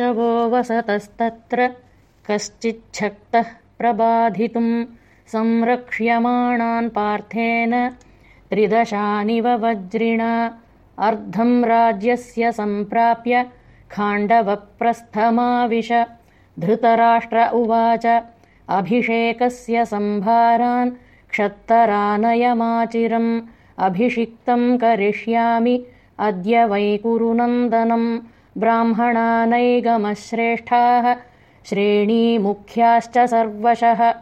वो वसतस्तत्र। कश्चिच्छक्तः प्रबाधितुम् संरक्ष्यमाणान् पार्थेन। त्रिदशानिव वज्रिणा। अर्धम् राज्यस्य सम्प्राप्य खाण्डवप्रस्थमाविश। धृतराष्ट्र उवाच। अभिषेकस्य सम्भारान् क्षत्तरानयमाचिरम्। अभिषिक्तम् करिष्यामि अद्य वै कुरुनन्दनम् ब्राह्मणानैगमश्रेष्ठाः श्रेणीमुख्याश्च सर्वशः।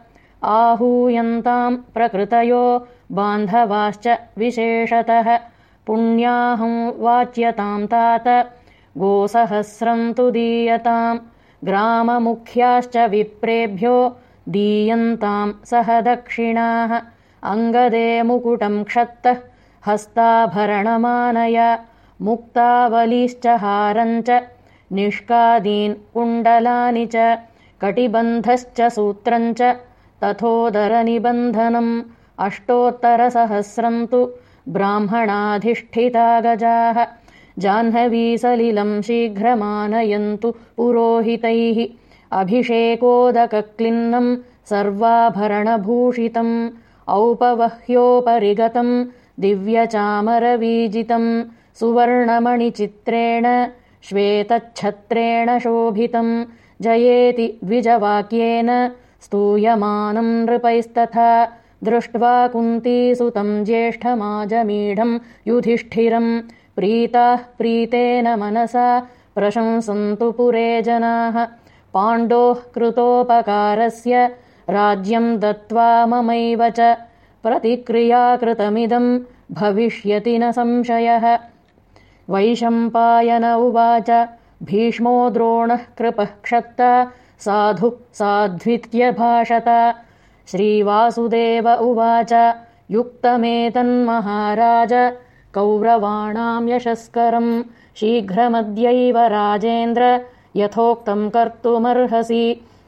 आहूयन्ताम् प्रकृतयो बान्धवाश्च विशेषतः। पुण्याहं वाच्यताम् तात गोसहस्रम् तु दीयताम् ग्राममुख्याश्च विप्रेभ्यो दीयन्ताम् सह दक्षिणाः। अङ्गदे मुकुटम् क्षत्तः हस्ताभरणमानय मुक्तावलीश्च हारम् च निष्कादीन् कुण्डलानि च कटिबन्धश्च सूत्रम् च तथोदरनिबन्धनम् अष्टोत्तरसहस्रम् तु ब्राह्मणाधिष्ठिता गजाः जाह्नवीसलिलम् शीघ्रमानयन्तु पुरोहितैः। अभिषेकोदकक्लिन्नम् सर्वाभरणभूषितम्। औपवह्योपरि गतम् दिव्यचामरवीजितम् सुवर्णमणिचित्रेण श्वेतच्छत्रेण शोभितम् जयेति द्विजवाक्येन स्तूयमानम् नृपैस्तथा दृष्ट्वा कुन्तीसुतम् ज्येष्ठमाजमीढम् युधिष्ठिरम् प्रीताः प्रीतेन मनसा प्रशंसन्तु पुरे जनाः पाण्डोः कृतोपकारस्य राज्यम् दत्त्वा ममैव च प्रतिक्रियाकृतमिदम् भविष्यति न संशयः वैशम्पायन उवाच। भीष्मो द्रोणः कृपः क्षत्ता। साधु साध्वित्यभाषत। श्रीवासुदेव उवाच। युक्तमेतन्महाराज। कौरवाणाम् यशस्करम् शीघ्रमद्यैव राजेन्द्र। यथोक्तम् कर्तुमर्हसि